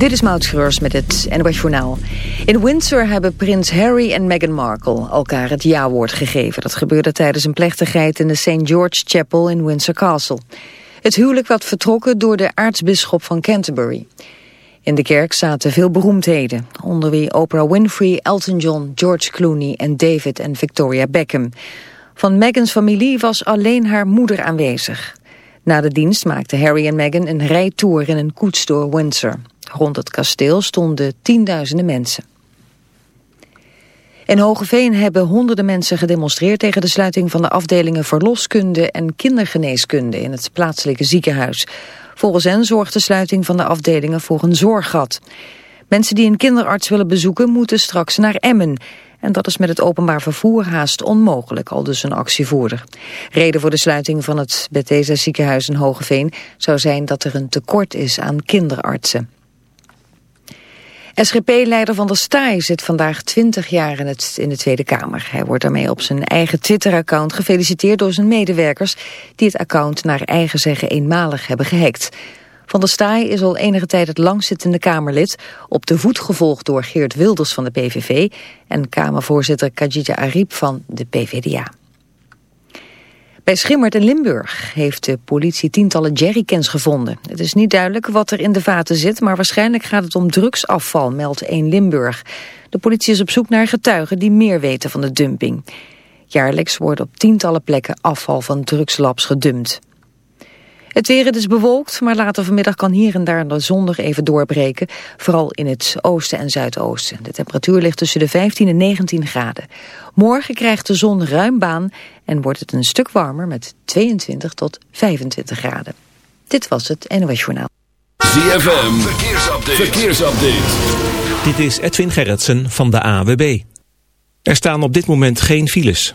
Dit is Maud met het NOS Journaal. In Windsor hebben prins Harry en Meghan Markle elkaar het ja-woord gegeven. Dat gebeurde tijdens een plechtigheid in de St. George Chapel in Windsor Castle. Het huwelijk werd vertrokken door de aartsbisschop van Canterbury. In de kerk zaten veel beroemdheden, onder wie Oprah Winfrey, Elton John, George Clooney en David en Victoria Beckham. Van Meghan's familie was alleen haar moeder aanwezig. Na de dienst maakten Harry en Meghan een rijtour in een koets door Windsor. Rond het kasteel stonden tienduizenden mensen. In Hogeveen hebben honderden mensen gedemonstreerd tegen de sluiting van de afdelingen verloskunde en kindergeneeskunde in het plaatselijke ziekenhuis. Volgens hen zorgt de sluiting van de afdelingen voor een zorggat. Mensen die een kinderarts willen bezoeken moeten straks naar Emmen. En dat is met het openbaar vervoer haast onmogelijk, al dus een actievoerder. Reden voor de sluiting van het Bethesda ziekenhuis in Hogeveen zou zijn dat er een tekort is aan kinderartsen. SGP-leider Van der Staaij zit vandaag 20 jaar in, het, in de Tweede Kamer. Hij wordt daarmee op zijn eigen Twitter-account gefeliciteerd door zijn medewerkers... die het account naar eigen zeggen eenmalig hebben gehackt. Van der Staaij is al enige tijd het langzittende Kamerlid... op de voet gevolgd door Geert Wilders van de PVV... en Kamervoorzitter Kajita Ariep van de PVDA. Bij Schimmert in Limburg heeft de politie tientallen jerrycans gevonden. Het is niet duidelijk wat er in de vaten zit, maar waarschijnlijk gaat het om drugsafval, meldt 1 Limburg. De politie is op zoek naar getuigen die meer weten van de dumping. Jaarlijks wordt op tientallen plekken afval van drugslabs gedumpt. Het weer het is bewolkt, maar later vanmiddag kan hier en daar de zon nog even doorbreken. Vooral in het oosten en zuidoosten. De temperatuur ligt tussen de 15 en 19 graden. Morgen krijgt de zon ruim baan en wordt het een stuk warmer met 22 tot 25 graden. Dit was het NOS Journaal. ZFM, verkeersupdate. verkeersupdate. Dit is Edwin Gerritsen van de AWB. Er staan op dit moment geen files.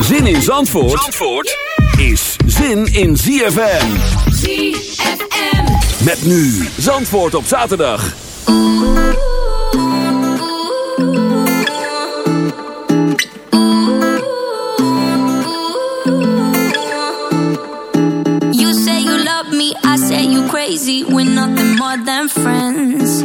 Zin in Zandvoort, Zandvoort is zin in ZFM. ZFM. Met nu Zandvoort op zaterdag. You say you love me, I say you crazy. We're nothing more than friends.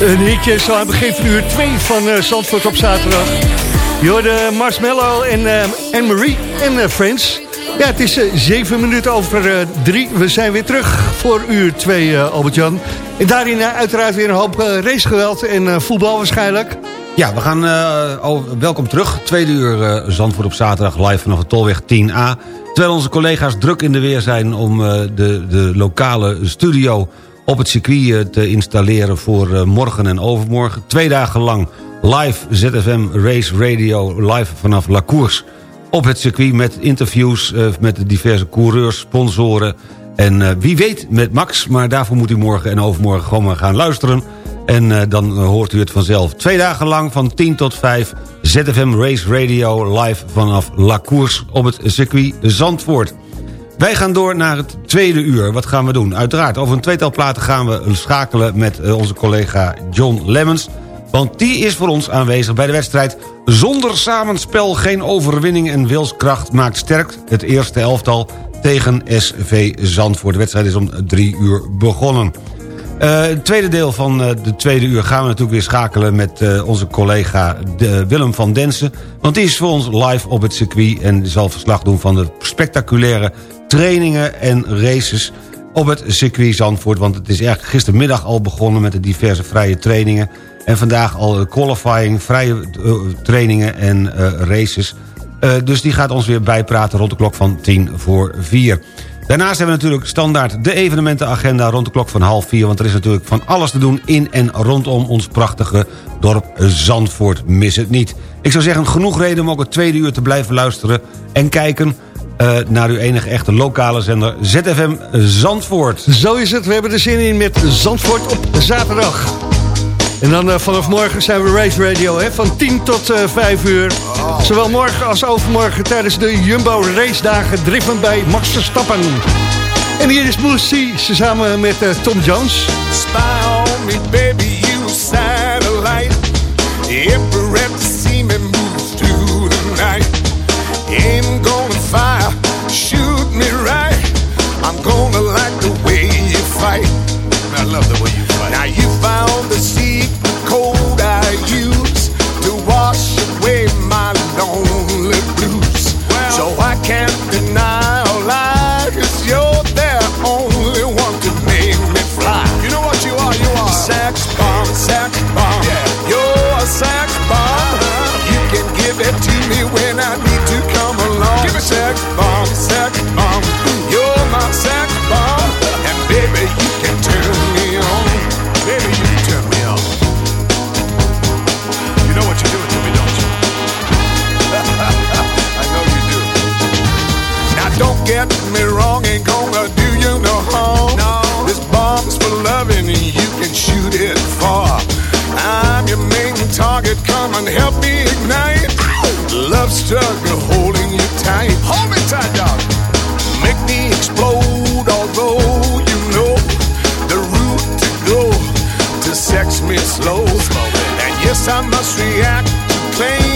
Een hitje zo aan het begin van uur 2 van uh, Zandvoort op zaterdag. Je hoorde Marshmallow en uh, Anne-Marie en uh, Friends. Ja, het is zeven minuten over drie. We zijn weer terug voor uur 2, Albert-Jan. En daarin uiteraard weer een hoop racegeweld en voetbal waarschijnlijk. Ja, we gaan welkom terug. Tweede uur Zandvoort op zaterdag live vanaf de Tolweg 10A. Terwijl onze collega's druk in de weer zijn om de, de lokale studio op het circuit te installeren voor morgen en overmorgen. Twee dagen lang live ZFM Race Radio live vanaf La Course op het circuit met interviews met de diverse coureurs, sponsoren en wie weet met Max. Maar daarvoor moet u morgen en overmorgen gewoon maar gaan luisteren. En dan hoort u het vanzelf. Twee dagen lang van 10 tot 5 ZFM Race Radio live vanaf La Course op het circuit Zandvoort. Wij gaan door naar het tweede uur. Wat gaan we doen? Uiteraard, over een tweetal platen gaan we schakelen met onze collega John Lemmens. Want die is voor ons aanwezig bij de wedstrijd... Zonder samenspel geen overwinning en wilskracht maakt sterk... het eerste elftal tegen SV Zandvoort. De wedstrijd is om drie uur begonnen. Uh, het tweede deel van uh, de tweede uur gaan we natuurlijk weer schakelen... met uh, onze collega de, Willem van Densen. Want die is voor ons live op het circuit... en zal verslag doen van de spectaculaire trainingen en races op het circuit Zandvoort. Want het is eigenlijk gistermiddag al begonnen met de diverse vrije trainingen. En vandaag al qualifying, vrije trainingen en races. Dus die gaat ons weer bijpraten rond de klok van 10 voor 4. Daarnaast hebben we natuurlijk standaard de evenementenagenda rond de klok van half 4. Want er is natuurlijk van alles te doen in en rondom ons prachtige dorp Zandvoort. Mis het niet. Ik zou zeggen, genoeg reden om ook het tweede uur te blijven luisteren en kijken uh, naar uw enige echte lokale zender ZFM Zandvoort. Zo is het, we hebben er zin in met Zandvoort op zaterdag. En dan uh, vanaf morgen zijn we Race Radio, hè, van 10 tot uh, 5 uur. Zowel morgen als overmorgen tijdens de Jumbo Race Dagen driven bij Max Verstappen. En hier is Moose C, samen met uh, Tom Jones. Spy on me, baby, you satellite. Every rep see me move through the night. Aim gonna fire, shoot me right. I'm gonna like the way you fight. I love the way you fight. Now you found the I must react. To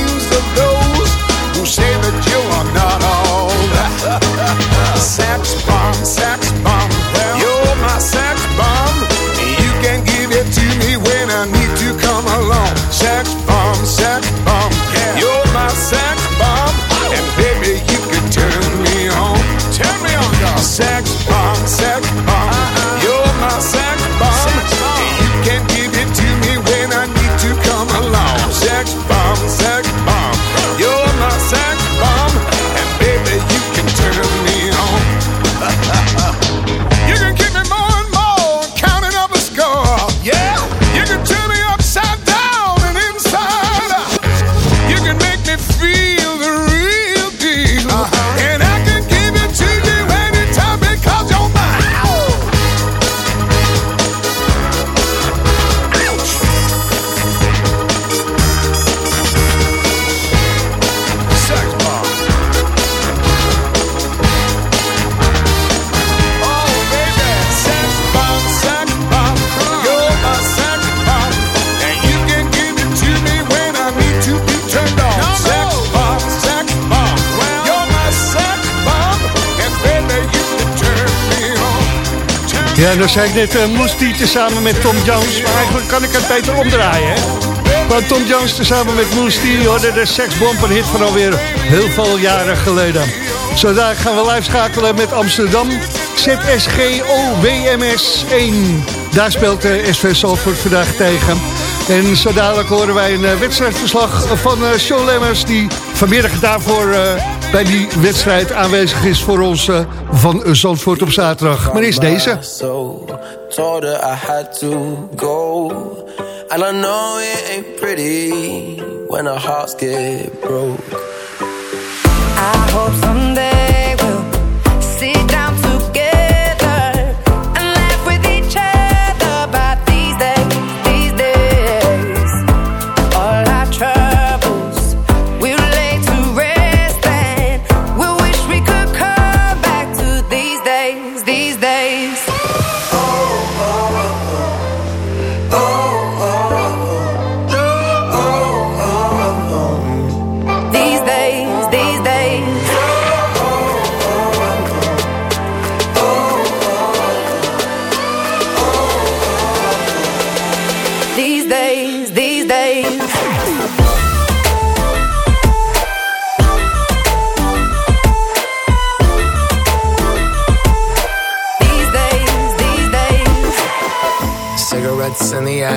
Ja, dan zei ik net uh, Moes die tezamen met Tom Jones. Maar eigenlijk kan ik het beter omdraaien, hè? Maar Tom Jones tezamen met Moes die hoorde de een hit van alweer heel veel jaren geleden. Zo daar gaan we live schakelen met Amsterdam. ZSGO-WMS 1. Daar speelt de SV Salford vandaag tegen. En zo dadelijk horen wij een eh, wedstrijdverslag van eh, Sean Lemmers... die vanmiddag daarvoor eh, bij die wedstrijd aanwezig is voor ons eh, van Zandvoort op zaterdag. Maar eerst deze. So told her I had to go. And I know it ain't pretty when our hearts get broke. I hope someday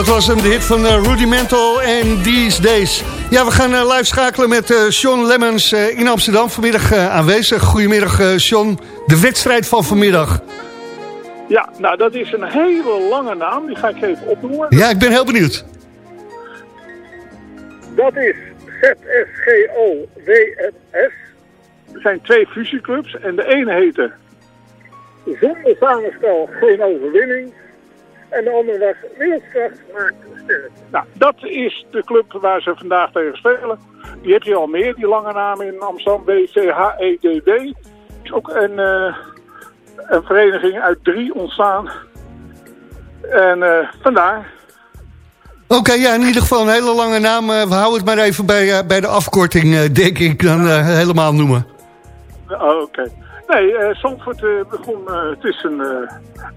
Dat was hem, de hit van eh, Rudimental en These Days. Ja, we gaan eh, live schakelen met eh Sean Lemmens eh, in Amsterdam. Vanmiddag aanwezig. Goedemiddag, eh Sean. De wedstrijd van vanmiddag. Ja, nou dat is een hele lange naam. Die ga ik even opnoemen. Ja, ik ben heel benieuwd. Dat is ZSGO-WMS. Er zijn twee fusieclubs en de ene heette Zonder samenspel geen overwinning. En de andere was Wereldkracht maakt sterk. Nou, dat is de club waar ze vandaag tegen spelen. Die heb je al meer, die lange naam in Amsterdam, BCHEDB. Is ook een, eh, een vereniging uit drie ontstaan. En eh, vandaar. Oké, ja, in ieder geval een hele lange naam. Eh, we houden het maar even bij, bij de afkorting, eh, denk ik, dan helemaal noemen. Oké. Nee, eh Zandvoort eh, begon, eh, het is een,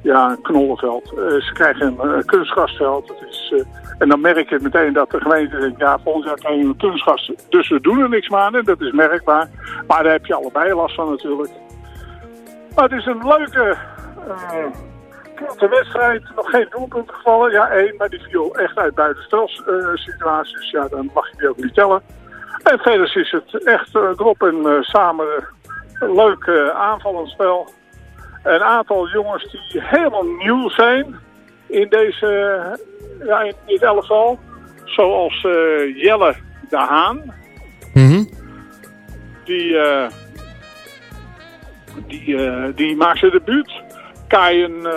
ja, knollenveld. Eh, ze krijgen een kunstgrasveld. Is, en dan merk je meteen dat de gemeente denkt, ja, volgend jaar krijgen we een kunstgras. Dus we doen er niks aan en dat is merkbaar. Maar daar heb je allebei last van natuurlijk. Maar het is een leuke, korte wedstrijd. Nog geen doelpunt gevallen. Ja, één, maar die viel echt uit buitenspels eh, situaties. Ja, dan mag je die ook niet tellen. En verder is het echt erop en samen leuk eh, aanvallend spel. Een aantal jongens die helemaal nieuw zijn in deze eh, ja, in dit elftal. Zoals eh, Jelle de Haan. Die, eh, die, eh, die maakt zijn debuut. Kaien,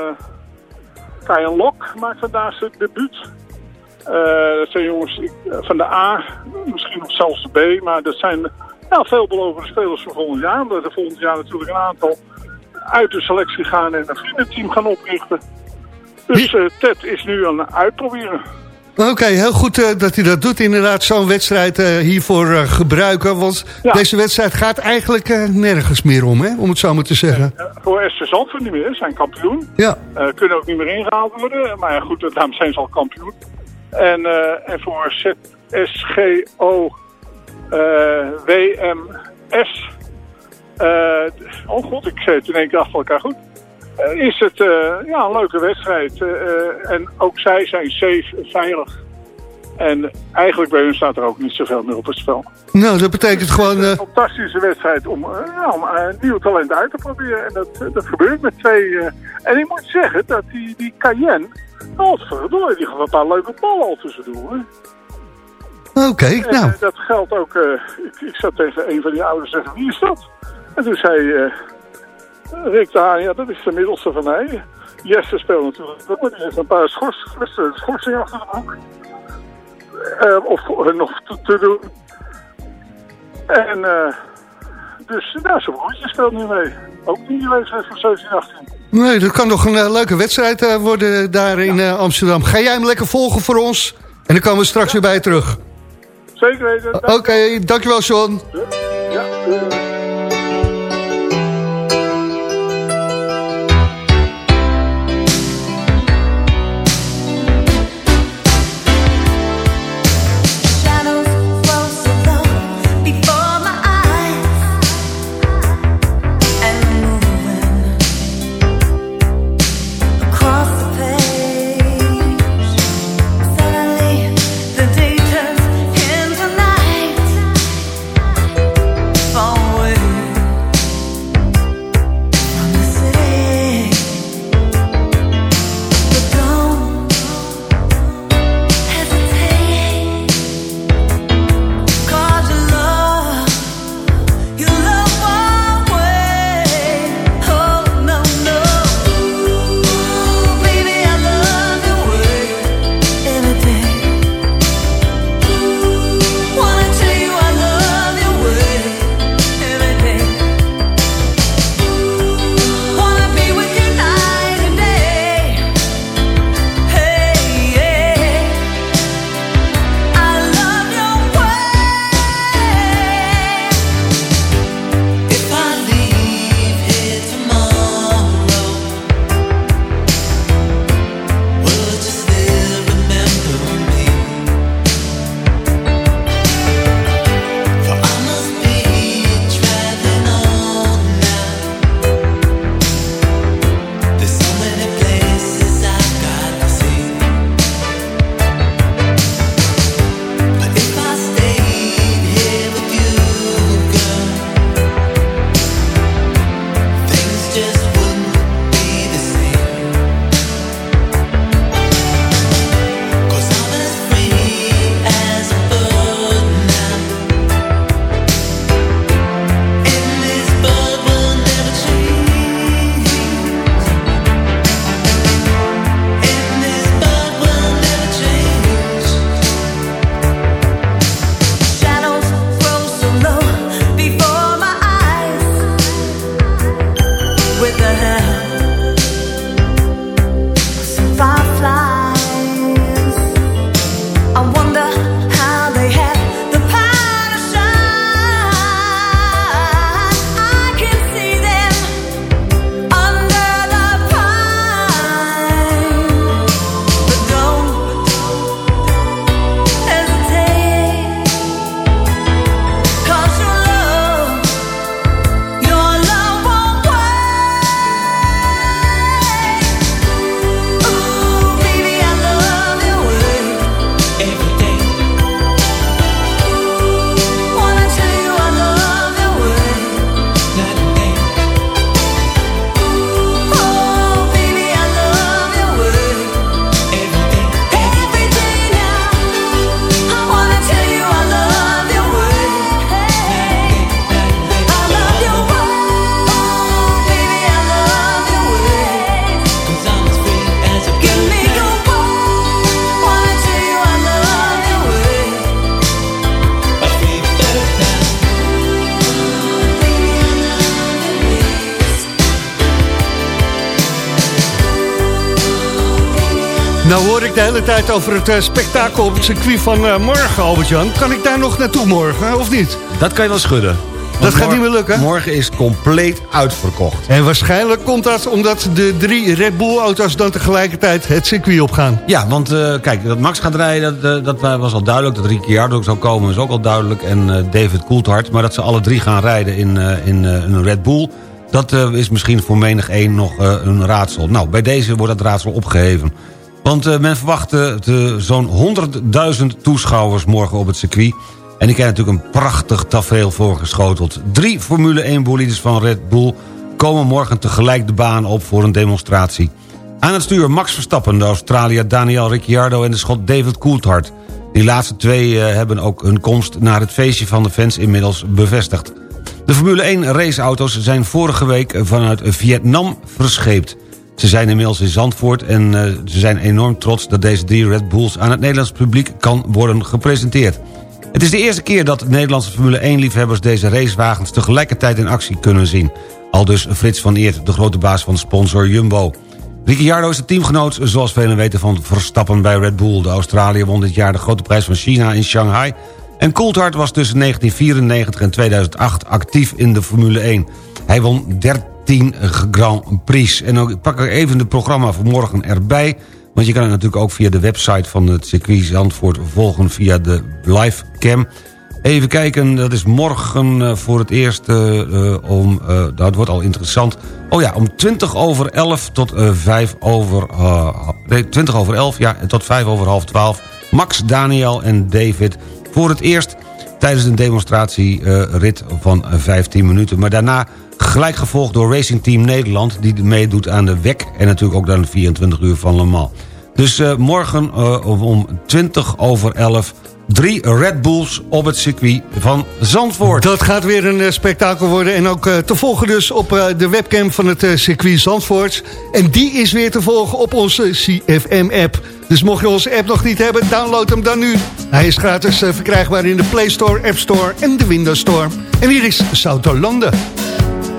Kaien Lok maakt vandaag zijn debuut. Dat zijn jongens van de A, misschien nog zelfs de B, maar dat zijn ja, veelbelovende spelers voor volgend jaar. Omdat er volgend jaar natuurlijk een aantal uit de selectie gaan en een vriendenteam gaan oprichten. Dus eh, Ted is nu aan het uitproberen. Oké, heel goed eh, dat hij dat doet. Inderdaad, zo'n wedstrijd eh, hiervoor gebruiken. Want Ja. deze wedstrijd gaat eigenlijk nergens meer om, hè? om het zo maar te zeggen. Voor SC Zandvoort niet meer, zijn kampioen. Ja. Kunnen ook niet meer ingehaald worden. Maar ja, goed, daarom zijn ze al kampioen. En, en voor ZSGO WMS. eh, oh god, ik zei het in één keer achter elkaar goed. Eh, is het eh, ja, een leuke wedstrijd. Eh, eh, en ook zij zijn safe en veilig. En eigenlijk bij hun staat er ook niet zoveel meer op het spel. Nou, dat betekent gewoon... eh, Een fantastische wedstrijd om, eh, ja, om eh, nieuw talent uit te proberen. En dat, eh, dat gebeurt met twee. eh, en ik moet zeggen dat die, die Cayenne, oh verdorie, die gaf een paar leuke ballen al tussendoor. Oké, nou. eh, dat geldt ook, eh, ik, ik zat tegen een van die ouders en zeggen, wie is dat? En toen zei eh Rick de Haan, ja dat is de middelste van mij. Jesse speelt natuurlijk ook, die heeft een paar schors, schorsingen achter de broek. Eh, of nog te, te doen. En eh, dus, nou, zijn broertje speelt nu mee. Ook in die leeftijd van 17, 18. Nee, dat kan nog een leuke wedstrijd worden daar in Amsterdam. Ga jij hem lekker volgen voor ons? En dan komen we straks weer bij je terug. Zeker weten. Oké, dankjewel John. Ja, de hele tijd over het eh, spektakel op het circuit van eh, morgen, Albert-Jan. Kan ik daar nog naartoe morgen, of niet? Dat kan je wel schudden. Dat gaat niet meer lukken? Morgen is compleet uitverkocht. En waarschijnlijk komt dat omdat de drie Red Bull-auto's dan tegelijkertijd het circuit opgaan. Ja, want eh, kijk, dat Max gaat rijden, dat, eh, dat was al duidelijk. Dat Ricciardo ook zou komen is ook al duidelijk. En eh, David Coulthard. Maar dat ze alle drie gaan rijden in, eh, in eh, een Red Bull... dat eh, is misschien voor menig één nog eh, een raadsel. Nou, bij deze wordt dat raadsel opgeheven. Want eh, men verwacht eh, zo'n 100.000 toeschouwers morgen op het circuit. En ik heb natuurlijk een prachtig tafereel voorgeschoteld. Drie Formule 1 bolides van Red Bull komen morgen tegelijk de baan op voor een demonstratie. Aan het stuur Max Verstappen, de Australiër Daniel Ricciardo en de Schot David Coulthard. Die laatste twee eh, hebben ook hun komst naar het feestje van de fans inmiddels bevestigd. De Formule 1 raceauto's zijn vorige week vanuit Vietnam verscheept. Ze zijn inmiddels in Zandvoort en eh, ze zijn enorm trots... dat deze drie Red Bulls aan het Nederlands publiek kan worden gepresenteerd. Het is de eerste keer dat Nederlandse Formule 1-liefhebbers... deze racewagens tegelijkertijd in actie kunnen zien. Al dus Frits van Eert, de grote baas van sponsor Jumbo. Ricciardo is de teamgenoot, zoals velen weten, van Verstappen bij Red Bull. De Australiër won dit jaar de grote prijs van China in Shanghai... En Coulthard was tussen 1994 en 2008 actief in de Formule 1. Hij won 13 Grand Prix. En ik pak er even het programma voor morgen erbij... want je kan het natuurlijk ook via de website van het circuit Zandvoort... volgen via de livecam. Even kijken, dat is morgen eh, voor het eerst eh, om... nou, het wordt al interessant. Oh ja, om 20 over 11 tot eh 5 over... nee, 20 over 11, ja, tot 5 over half 12. Max, Daniel en David voor het eerst tijdens een demonstratierit van eh, 15 minuten. Maar daarna gelijk gevolgd door Racing Team Nederland... die meedoet aan de WEC en natuurlijk ook aan de 24 uur van Le Mans. Dus eh, morgen eh, om- om 20 over 11... drie Red Bulls op het circuit van Zandvoort. Dat gaat weer een eh, spektakel worden. En ook te volgen dus op de webcam van het circuit Zandvoort. En die is weer te volgen op onze CFM-app. Dus mocht je onze app nog niet hebben, download hem dan nu. Hij is gratis verkrijgbaar in de Play Store, App Store en de Windows Store. En hier is Souterlande.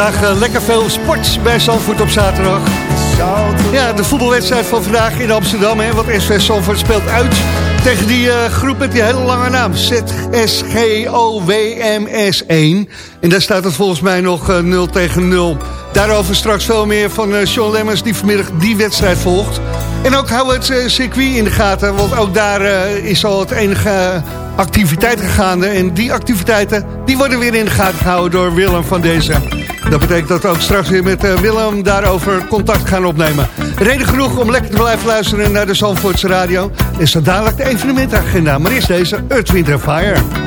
Vandaag eh, lekker veel sport bij Zandvoort op zaterdag. Ja, de voetbalwedstrijd van vandaag in Amsterdam. Hè, want SV Zandvoort speelt uit tegen die eh, groep met die hele lange naam. ZSGOWMS1. En daar staat het volgens mij nog eh, 0 tegen 0. Daarover straks veel meer van eh, Sean Lemmers die vanmiddag die wedstrijd volgt. En ook hou het eh, circuit in de gaten. Want ook daar eh, is al het enige activiteit gaande. En die activiteiten die worden weer in de gaten gehouden door Willem van deze. Dat betekent dat we ook straks weer met eh, Willem daarover contact gaan opnemen. Reden genoeg om lekker te blijven luisteren naar de Zandvoortse Radio. En zo dadelijk de evenementagenda. Maar eerst deze Earth, Wind Fire.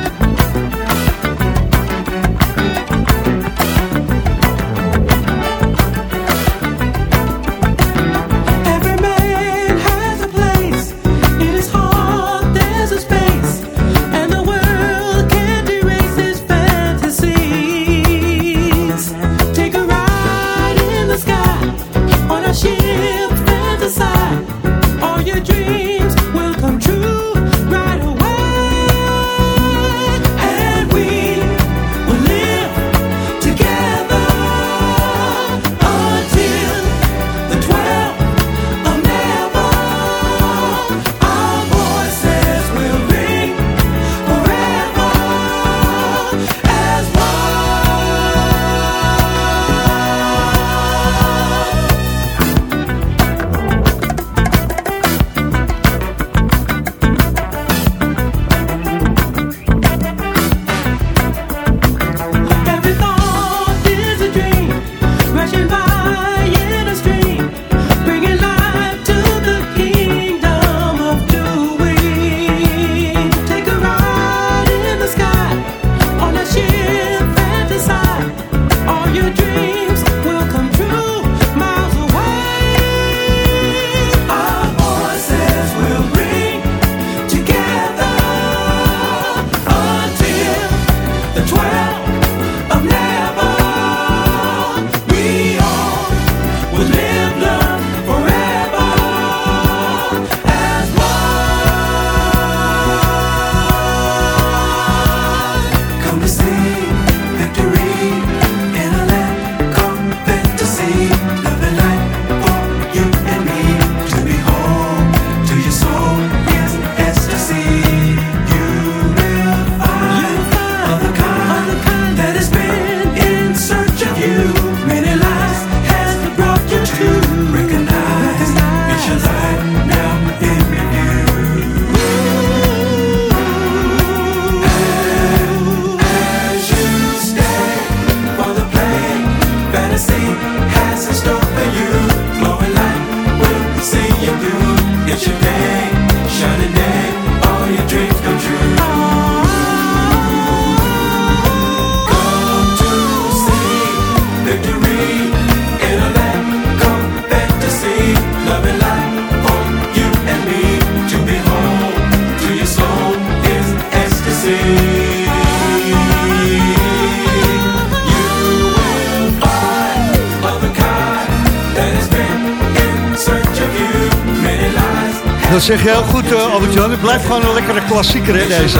Dat zeg je heel goed, eh, Albert-Jan. Het blijft gewoon een lekkere klassieker, hè, deze.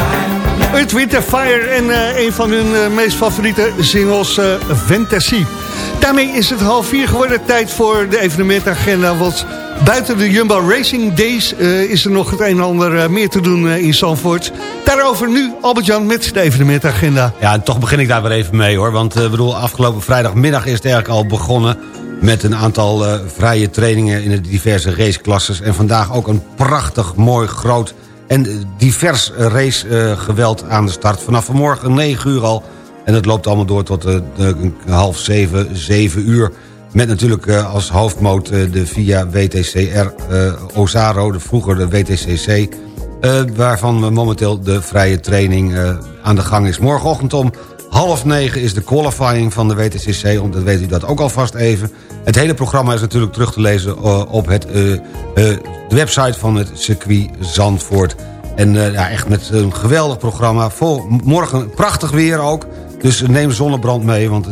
Earth, Wind Fire en eh, een van hun eh, meest favoriete singles, Fantasy. Daarmee is het half vier geworden. Tijd voor de evenementagenda. Want buiten de Jumbo Racing Days is er nog het een en ander meer te doen in Zandvoort. Daarover nu, Albert-Jan, met de evenementagenda. Ja, en toch begin ik daar weer even mee hoor. Want bedoel, afgelopen vrijdagmiddag is het eigenlijk al begonnen... met een aantal eh, vrije trainingen in de diverse raceklasses. En vandaag ook een prachtig, mooi, groot en eh, divers racegeweld aan de start. Vanaf vanmorgen 9 uur al. En het loopt allemaal door tot eh, de, half zeven, zeven uur. Met natuurlijk eh, als hoofdmoot eh, de VIA WTCR eh, Ozaro, de vroeger de WTCC... eh, waarvan momenteel de vrije training eh, aan de gang is. Morgenochtend om half negen is de qualifying van de WTCC... dan weet u dat ook alvast even. Het hele programma is natuurlijk terug te lezen eh, op het, eh, eh, de website van het circuit Zandvoort... En ja, echt met een geweldig programma. Vol, morgen prachtig weer ook. Dus neem zonnebrand mee. Want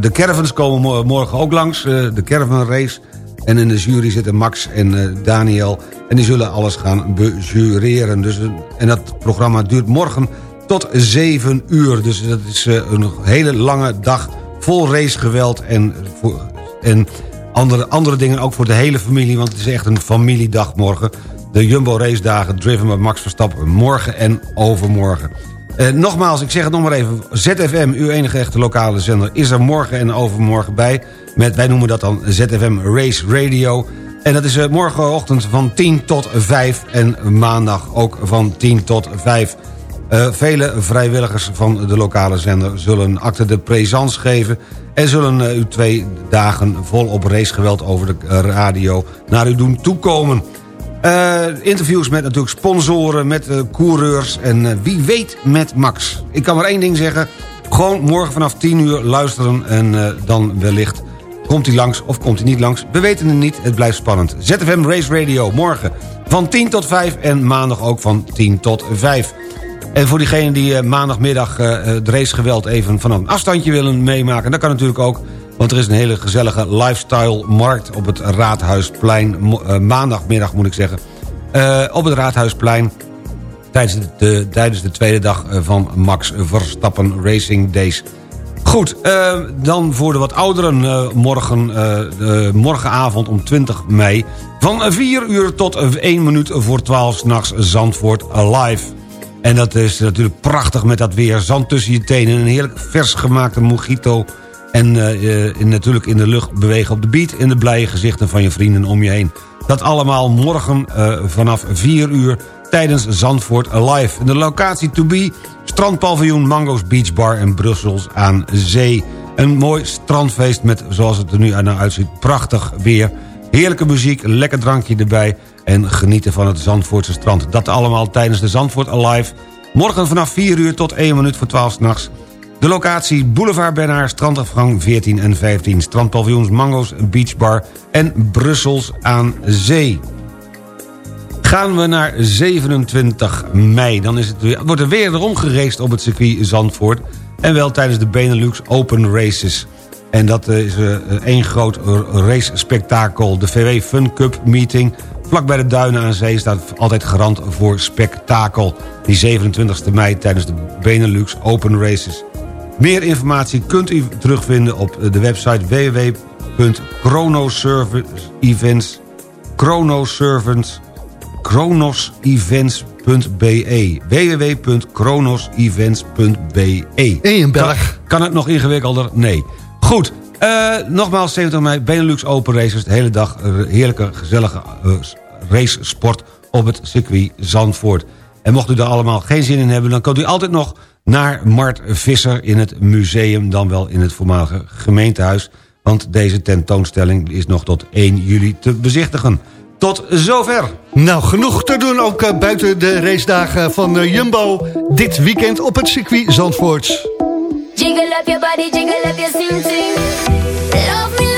de caravans komen mo- morgen ook langs. de caravan race. En in de jury zitten Max en Daniel. En die zullen alles gaan bejureren. Dus, en dat programma duurt morgen tot 7 uur. Dus dat is eh, een hele lange dag vol racegeweld. En, en andere, andere dingen ook voor de hele familie. Want het is echt een familiedag morgen. De Jumbo race dagen driven by Max Verstappen. Morgen en overmorgen. Eh, nogmaals, ik zeg het nog maar even. ZFM, uw enige echte lokale zender, is er morgen en overmorgen bij. Met, wij noemen dat dan ZFM Race Radio. En dat is eh, morgenochtend van 10 tot 5. En maandag ook van 10 tot 5. Eh, vele vrijwilligers van de lokale zender zullen acte de présence geven... en zullen eh, u twee dagen vol op racegeweld over de eh, radio naar u doen toekomen. Eh, interviews met natuurlijk sponsoren, met coureurs en wie weet met Max. Ik kan maar één ding zeggen. Gewoon morgen vanaf 10 uur luisteren en dan wellicht komt hij langs of komt hij niet langs. We weten het niet, het blijft spannend. ZFM Race Radio morgen van 10 tot 5 en maandag ook van 10 tot 5. En voor diegenen die eh, maandagmiddag eh, het racegeweld even vanaf een afstandje willen meemaken... dat kan natuurlijk ook, want er is een hele gezellige lifestyle-markt op het Raadhuisplein. Eh, maandagmiddag moet ik zeggen. Eh, op het Raadhuisplein tijdens de, tijdens de tweede dag eh, van Max Verstappen Racing Days. Goed, eh, dan voor de wat ouderen eh, morgen, eh, morgenavond om 20 mei... van 4 uur tot 1 minuut voor 12 s'nachts Zandvoort Live. En dat is natuurlijk prachtig met dat weer. Zand tussen je tenen, een heerlijk vers gemaakte mojito... en eh, eh, natuurlijk in de lucht bewegen op de beat... in de blije gezichten van je vrienden om je heen. Dat allemaal morgen eh, vanaf 4 uur tijdens Zandvoort Alive. En de locatie to be, strandpaviljoen Mango's Beach Bar in Brussels aan Zee. Een mooi strandfeest met, zoals het er nu naar uitziet, prachtig weer. Heerlijke muziek, lekker drankje erbij en genieten van het Zandvoortse strand. Dat allemaal tijdens de Zandvoort Alive. Morgen vanaf 4 uur tot 1 minuut voor 12 s'nachts. De locatie Boulevard Bernard, strandafgang 14 en 15. Strandpaviljoens Mango's Beach Bar en Brussels aan Zee. Gaan we naar 27 mei. Dan is het wordt er weer erom op het circuit Zandvoort. En wel tijdens de Benelux Open Races. En dat is eh, één groot eh, race-spektakel. De VW Fun Cup Meeting. Vlak bij de Duinen aan Zee staat altijd garant voor spektakel. Die 27 mei tijdens de Benelux Open Races. Meer informatie kunt u terugvinden op de website www.chronoservice-events chronoservants chronosevents.be www.chronosevents.be En een Belg. Kan, kan het nog ingewikkelder? Nee. Goed, nogmaals 70 mei, Benelux Open Races. De hele dag eh, heerlijke, gezellige eh, racesport op het circuit Zandvoort. En mocht u daar allemaal geen zin in hebben... dan kunt u altijd nog naar Mart Visser in het museum... dan wel in het voormalige gemeentehuis. Want deze tentoonstelling is nog tot 1 juli te bezichtigen. Tot zover. Nou, genoeg te doen ook eh, buiten de racedagen van eh, Jumbo. Dit weekend op het circuit Zandvoort. Jiggle up your body, jiggle up your sing sing. Love me,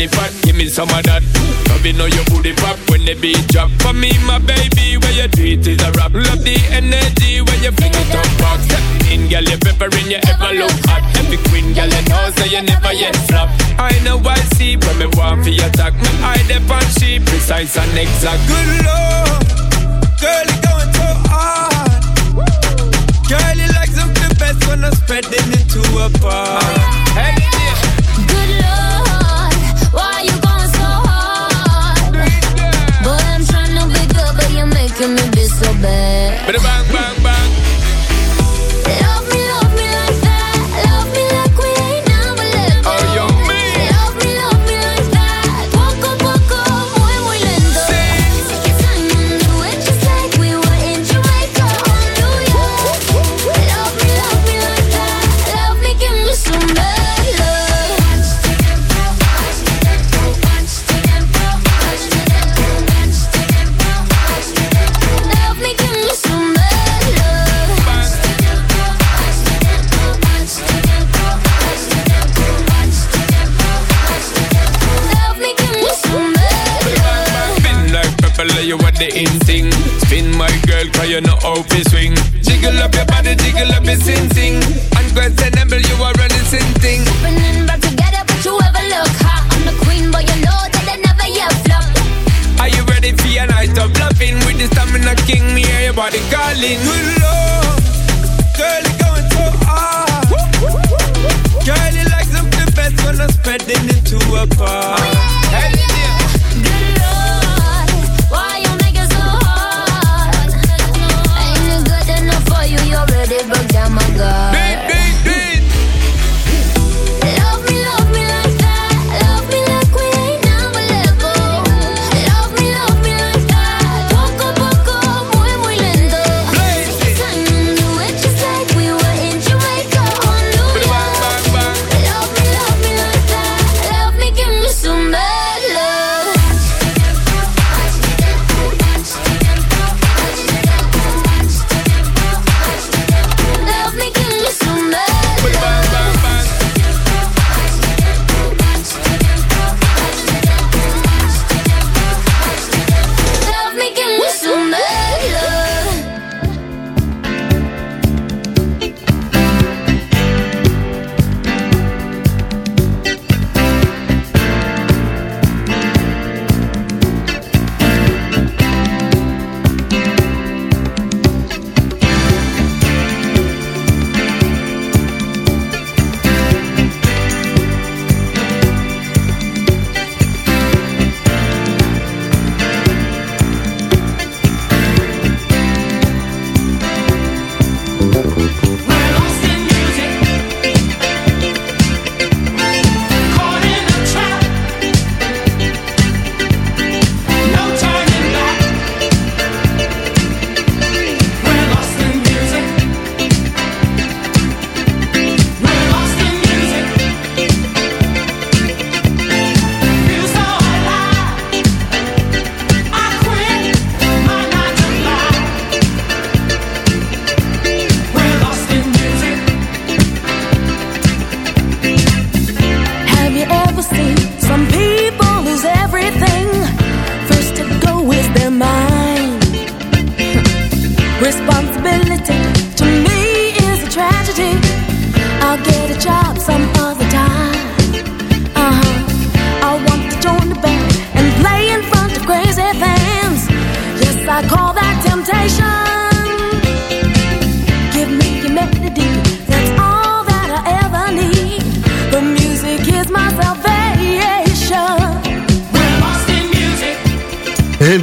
body fat. Give me some of that. Loving all your booty pop when the beat drop. For me, my baby, where you do it is a rap. Love the energy when you fling it up back. Step in, girl, you peppering, you ever look hot. Every queen, girl, you know, so you never yet flop. I know I see when me want for your talk. Me eye dep on she precise and exact. Good lord, girl, you going so hard. Girl, you like something best when I'm spreading it to a bar. Hey, yeah. Good Lord, making me be so bad. Bang, bang. The in thing. Spin my girl, cause you know how to swing. Jiggle up your body, jiggle up your sing sing. Unquestionable, you are running sin thing. Happening back together, but you ever look hot. I'm the queen, but you know that I never yet flop. Are you ready for your night of loving? With the stamina king, me hear your body calling. Good lord, girl, you going so hard. Girl, you like the best when I'm spreading it to a bar. Hell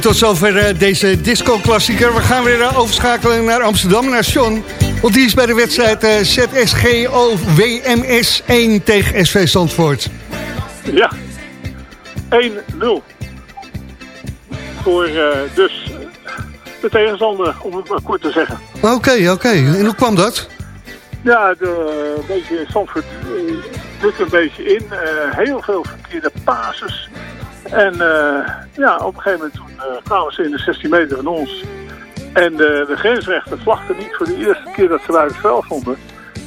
tot zover eh, deze disco-klassieker. We gaan weer eh, overschakelen naar Amsterdam, naar Sean. Want die is bij de wedstrijd eh, ZSGO WMS 1 tegen SV Zandvoort. Ja. 1-0. Voor dus de tegenstander, om het maar kort te zeggen. Oké, oké. En hoe kwam dat? Ja, de, een beetje Zandvoort uh, drukt een beetje in. Heel veel verkeerde pases. En eh, ja, op een gegeven moment toen, eh, kwamen ze in de 16 meter van ons. En de, de grensrechter vlagde niet voor de eerste keer dat ze buiten het veld stonden.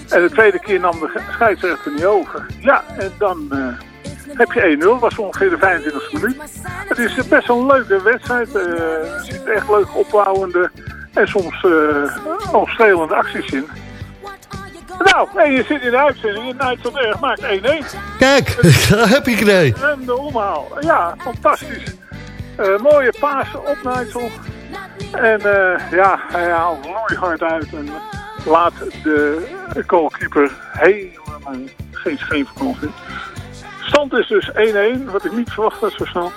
En de tweede keer nam de scheidsrechter niet over. Ja, en dan eh, heb je 1-0. was ongeveer de 25e minuut. Het is best een leuke wedstrijd. eh, er zitten echt leuke opbouwende en soms eh opstrelende acties in. Nou, en je zit in de uitzending en Nijtselberg maakt 1-1. Kijk, daar heb ik idee. En de omhaal. Ja, fantastisch. Eh, mooie Pasen op Nijtsel. En eh, ja, hij haalt mooi hard uit en laat de goalkeeper helemaal geen scheen vakantie. Stand is dus 1-1, wat ik niet verwacht had zo snel.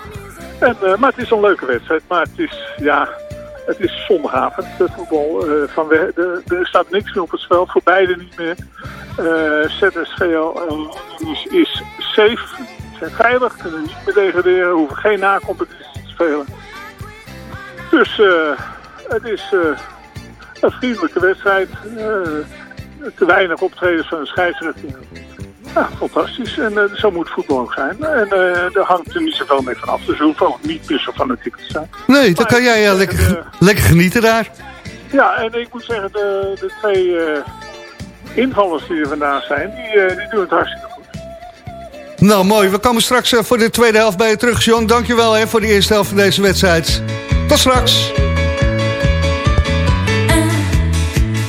En, eh, maar het is een leuke wedstrijd. Maar het is, ja, Het is zondagavond, het voetbal. eh, van we, de, er staat niks meer op het spel, voor beide niet meer. Eh, is, is safe, zijn veilig, kunnen niet meer degraderen, hoeven geen nacompetitie te spelen. Dus eh, het is een vriendelijke wedstrijd. te weinig optredens van de scheidsrechter. Ja, fantastisch. En eh, zo moet voetbal ook zijn. En eh daar hangt er niet zoveel mee vanaf. Dus we hoeven ook niet meer zo fanatiek te zijn. Nee, dan kan jij eh, lekker, lekker genieten daar. Ja, en ik moet zeggen, de, de twee eh, invallers die er vandaag zijn, die, eh, die doen het hartstikke goed. Nou, mooi. We komen straks voor de tweede helft bij je terug, John. Dankjewel hè, voor de eerste helft van deze wedstrijd. Tot straks.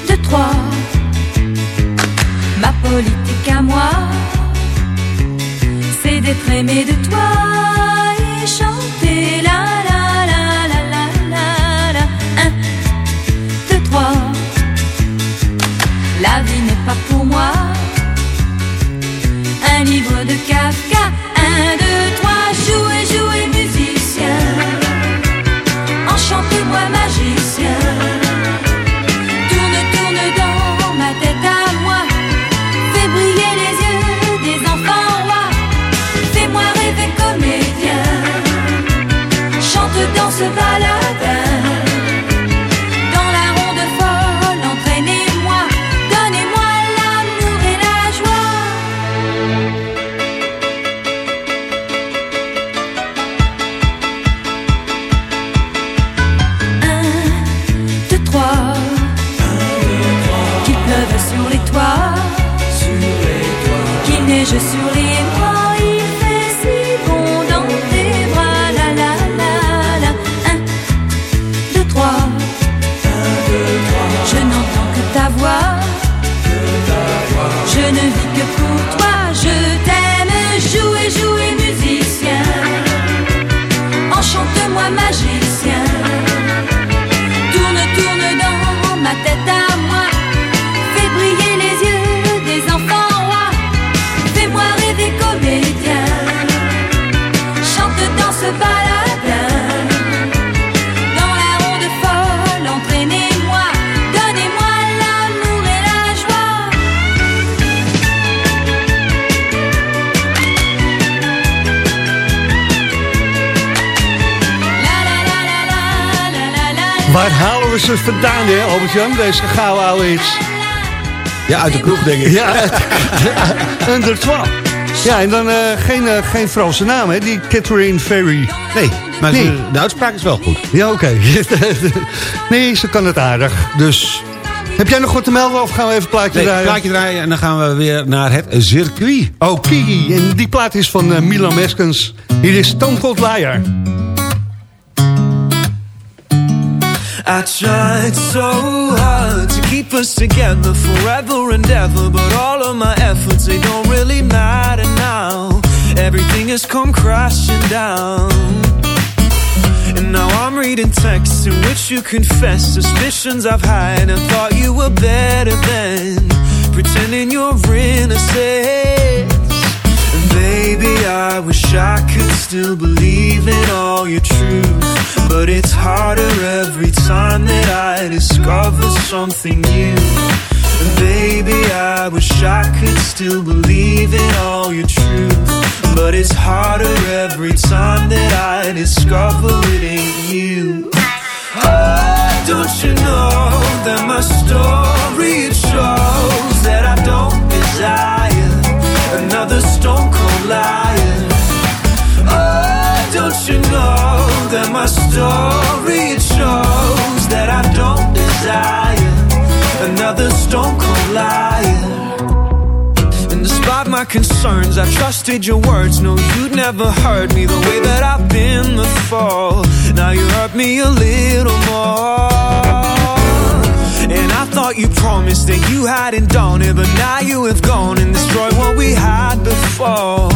deux, trois. Ma politique à moi, d'être aimé de toi et chanter la la la la la la la. Un, deux, trois. La vie n'est pas pour moi un livre de Kafka. Un, deux, trois, vandaan, hè, Albert-Jan? Deze gouden oude hits. Ja, uit de kroeg, denk ik. Ja, under 12. Ja, en dan eh, geen, eh, geen Franse naam, hè? Die Catherine Ferry. Nee, maar Nee. de uitspraak is wel goed. Ja, oké. nee, ze kan het aardig. Dus, heb jij nog wat te melden of gaan we even een plaatje Nee, draaien? plaatje draaien en dan gaan we weer naar het circuit. Oké, en die plaat is van eh, Milan Meskens. Hier is Stone Cold Liar. I tried so hard to keep us together forever and ever, but all of my efforts they don't really matter now. Everything has come crashing down. And now I'm reading texts in which you confess suspicions I've had and thought you were better than pretending you're innocent. Baby, I wish I could still believe in all your truth. But it's harder every time that I discover something new. Baby, I wish I could still believe in all your truth. But it's harder every time that I discover it ain't you. Oh, don't you know that my story my story it shows that I don't desire another stone cold liar. And despite my concerns, I trusted your words. No, you'd never hurt me the way that I've been before. Now you hurt me a little more. And I thought you promised that you hadn't done it, but now you have gone and destroyed what we had before.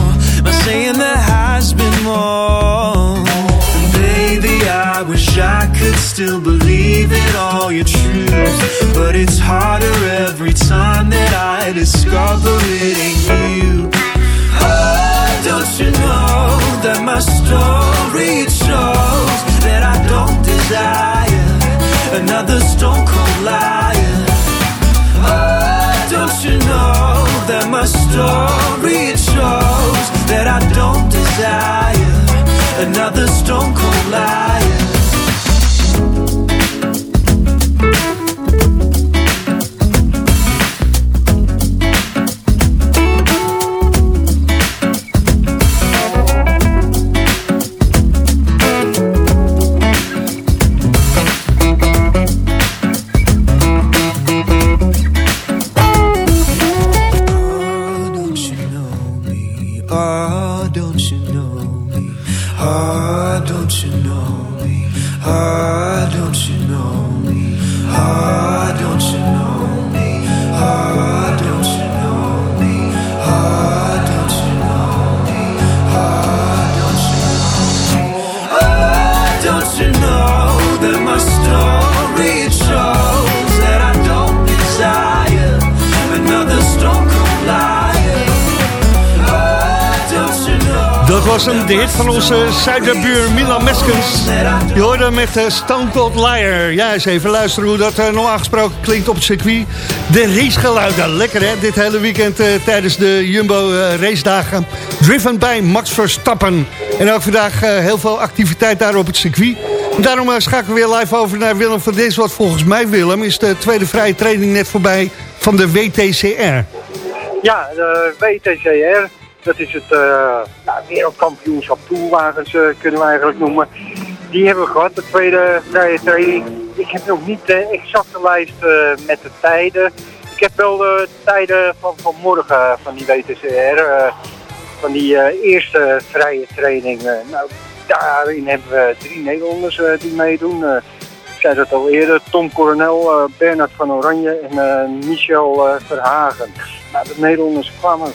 By saying there has been more. Baby, I wish I could still believe in all your truth. But it's harder every time that I discover it ain't you. Oh, don't you know that my story shows that I don't desire another stone cold liar. Oh, don't you know that my story shows that I don't desire another stone cold liar. Me? Oh, don't you know me? Oh, de hit van onze zuiderbuur Milan Meskens. Je hoorde met eh, Stone Cold Liar. Ja, eens even luisteren hoe dat eh, normaal gesproken klinkt op het circuit. De racegeluiden, lekker hè? Dit hele weekend eh, tijdens de Jumbo racedagen. Driven bij Max Verstappen. En ook vandaag heel veel activiteit daar op het circuit. Daarom schakelen we weer live over naar Willem van Dis. Wat volgens mij, Willem, is de tweede vrije training net voorbij van de WTCR. Ja, de WTCR, dat is het wereldkampioenschap toerwagens eh, kunnen we eigenlijk noemen. Die hebben we gehad, de tweede vrije training. Ik heb nog niet de exacte lijst eh, met de tijden. Ik heb wel de tijden van vanmorgen van die WTCR, eh, van die eh, eerste vrije training. eh, nou, daarin hebben we drie Nederlanders eh, die meedoen. Eh, ik zei dat al eerder, Tom Coronel, eh, Bernard van Oranje en eh, Michel eh, Verhagen. Nou, de Nederlanders kwamen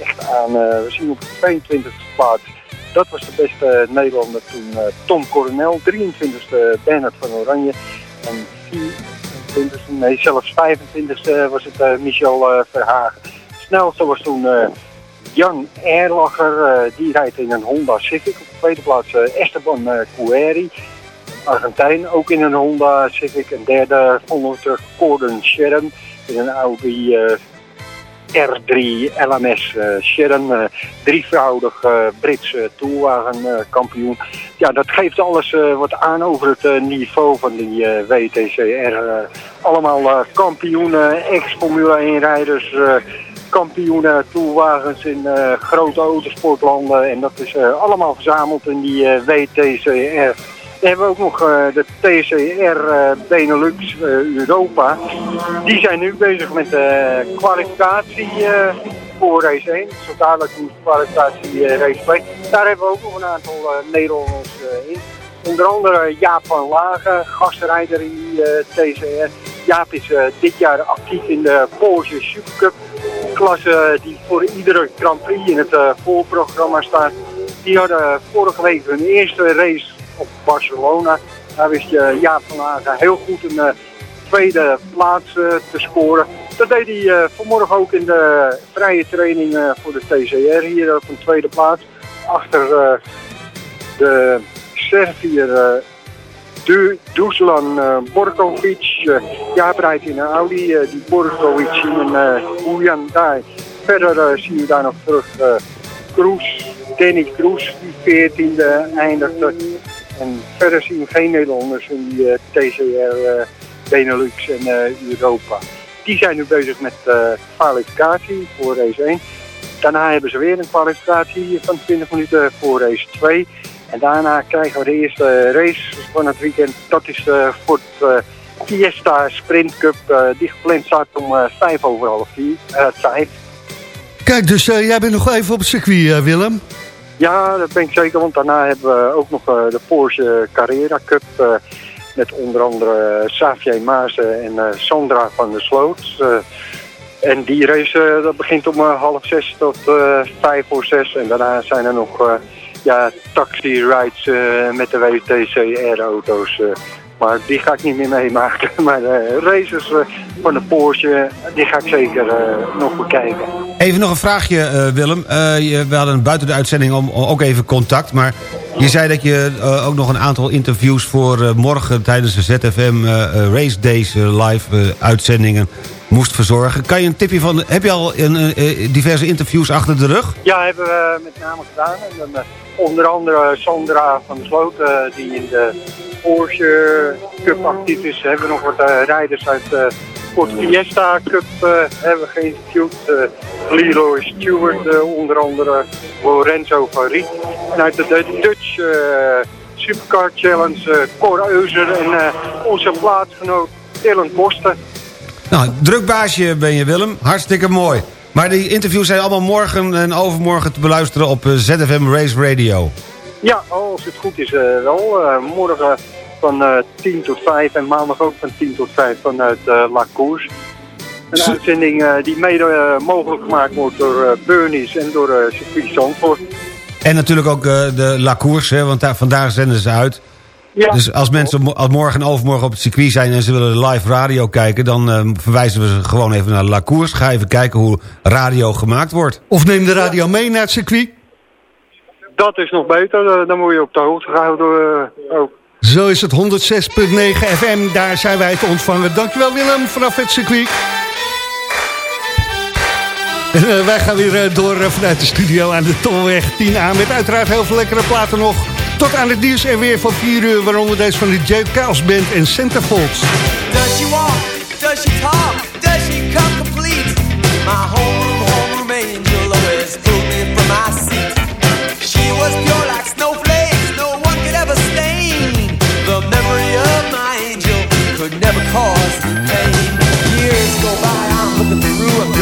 echt aan. eh, we zien op de 22e plaats. Dat was de beste Nederlander toen eh, Tom Coronel. 23e Bernard van Oranje. En 24e, nee zelfs 25e was het eh, Michel Verhagen. Snelste was toen Jan Erlacher. die rijdt in een Honda Civic. Op de tweede plaats eh, Esteban Cueri. Argentijn, ook in een Honda Civic. En derde vonden terug Gordon Sharon in een Audi R3 LMS eh Sharon. eh, drievoudig eh Brits eh, toerwagenkampioen. ja, dat geeft alles wat aan over het niveau van die WTCR. allemaal kampioenen, ex-Formule 1 rijders... eh, kampioenen toerwagens in grote autosportlanden. En dat is allemaal verzameld in die WTCR. Dan hebben we ook nog eh, de TCR eh, Benelux eh, Europa. Die zijn nu bezig met de kwalificatie voor race 1. Zo dadelijk kwalificatie race 2. Daar hebben we ook nog een aantal Nederlanders in. Onder andere Jaap van Lagen, gastrijder in TCR. Jaap is dit jaar actief in de Porsche Supercup. Klasse die voor iedere Grand Prix in het voorprogramma staat. Die hadden vorige week hun eerste race op Barcelona. Daar wist je Jaap van Lagen heel goed een eh, tweede plaats eh, te scoren. Dat deed hij eh, vanmorgen ook in de vrije training eh, voor de TCR hier op een tweede plaats. Achter eh, de Serviër eh, Du Dusan eh, Borkovic. Uh, Jaap rijdt in een Audi. eh, die Borkovic in een uh, Hyundai. Verder eh, zien we daar nog terug eh Kroes, Danny Kroes, die 14e eindigde. En verder zien we geen Nederlanders in die eh, TCR eh, Benelux en eh, Europa. Die zijn nu bezig met kwalificatie voor race 1. Daarna hebben ze weer een kwalificatie van 20 minuten voor race 2. En daarna krijgen we de eerste race van het weekend. Dat is Ford eh, Fiesta Sprint Cup die gepland staat om eh, vijf over half vier, eh, vijf. Kijk, dus jij bent nog even op het circuit, Willem. Ja, dat ben ik zeker, want daarna hebben we ook nog eh, de Porsche Carrera Cup. eh, met onder andere uh, Xavier Maassen en eh, Sandra van der Sloot. Eh, en die race eh, dat begint om eh, half zes tot eh, vijf voor zes. En daarna zijn er nog eh, ja, taxi-rides eh, met de WTCR-auto's. Eh. maar die ga ik niet meer meemaken. Maar de races eh, van de Porsche, die ga ik zeker eh, nog bekijken. Even nog een vraagje, eh, Willem. Eh, je, we hadden buiten de uitzending om, ook even contact. Maar je zei dat je eh, ook nog een aantal interviews voor eh, morgen... tijdens de ZFM eh, eh, Race Days eh, live eh, uitzendingen moest verzorgen. Kan je een tipje van... Heb je al een, eh, diverse interviews achter de rug? Ja, hebben we met name gedaan. En dan, eh, onder andere Sandra van der Sloot, eh, die in de Porsche Cup actief is. Hebben nog wat eh, rijders uit de Ford Fiesta Cup eh, hebben we geïnterviewd. Eh, Leroy Stewart, eh, onder andere Lorenzo van Riet. En uit de, Dutch eh, Supercar Challenge, eh Cor Euser en eh, onze plaatsgenoot Dylan Koster. Nou, druk baasje ben je, Willem. Hartstikke mooi. Maar die interviews zijn allemaal morgen en overmorgen te beluisteren op eh, ZFM Race Radio. Ja, als het goed is eh, wel. Eh, morgen van eh 10 tot 5 en maandag ook van 10 tot 5 vanuit eh La Course. Een uitzending eh, die mede eh, mogelijk gemaakt wordt door eh Burnies en door eh circuit Zandvoort. En natuurlijk ook eh, de La Course, hè, want daar, vandaar zenden ze uit. Ja. Dus als mensen als morgen en overmorgen op het circuit zijn... en ze willen live radio kijken... dan eh, verwijzen we ze gewoon even naar La Course. Ga even kijken hoe radio gemaakt wordt. Of neem de radio mee naar het circuit. Dat is nog beter, eh, dan word je op de hoogte gehouden eh, ook. Zo is het 106.9 FM, daar zijn wij te ontvangen. Dankjewel Willem, vanaf het circuit. En eh, wij gaan weer door vanuit de studio aan de Tolweg 10A... met uiteraard heel veel lekkere platen nog. Tot aan het nieuws en weer van 4 uur... waaronder deze van de J. Band en Centerfolds. Does she walk? Does she talk? Does she come complete? My homeroom, homeroom angel always pulled me from my seat. Could ever stain The memory of my angel could never cause pain. Years go by, I'm looking through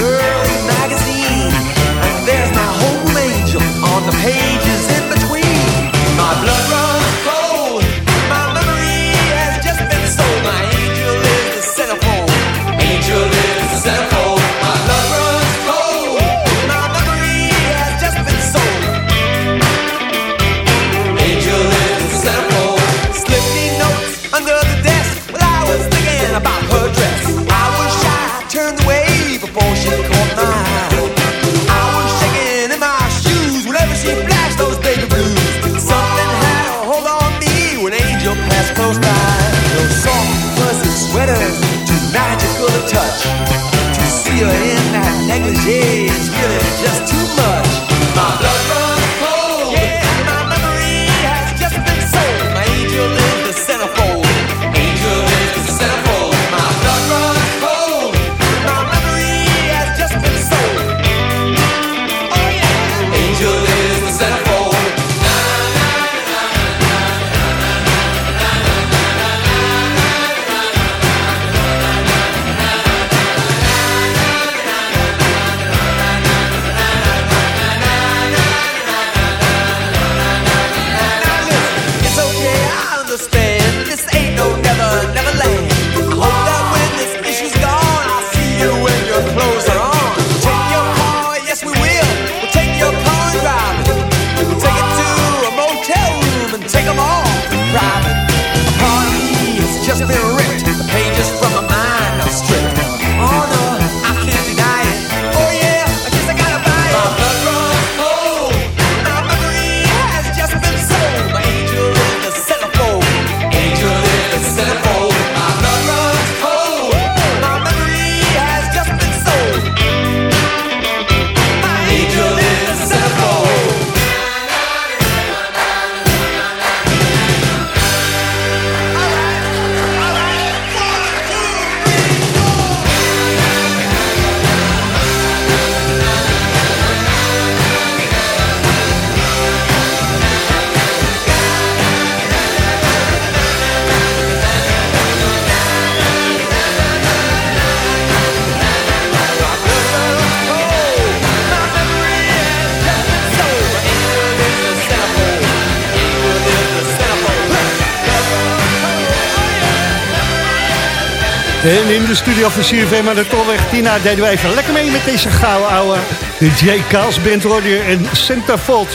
studio van aan de Tolweg Tina deden wij even lekker mee met deze gouden ouwe. De J. Kaals Band je en Centerfold.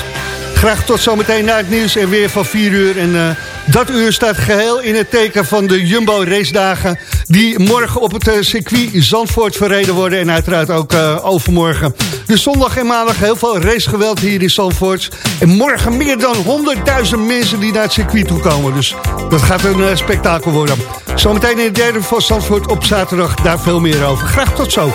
Graag tot zometeen na het nieuws en weer van 4 uur. En eh, dat uur staat geheel in het teken van de Jumbo race dagen... die morgen op het eh, circuit Zandvoort verreden worden... en uiteraard ook eh, overmorgen. Dus zondag en maandag heel veel racegeweld hier in Zandvoort. En morgen meer dan 100.000 mensen die naar het circuit toe komen. Dus dat gaat een spektakel worden. Zometeen in het derde van Zandvoort op zaterdag daar veel meer over. Graag tot zo.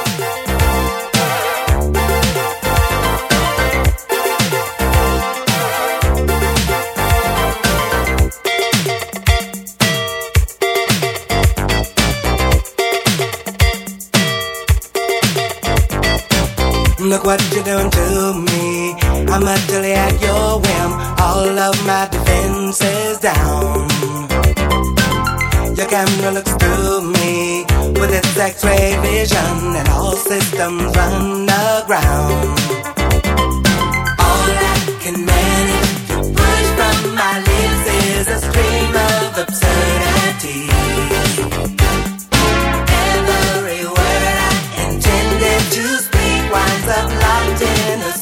Look what you're doing to me. I'm utterly at your whim. All of my defenses down. Your camera looks through me with its X-ray vision, and all systems run aground. All I can manage to push from my lips is a stream of absurdity. Every word I intended to speak winds up locked in a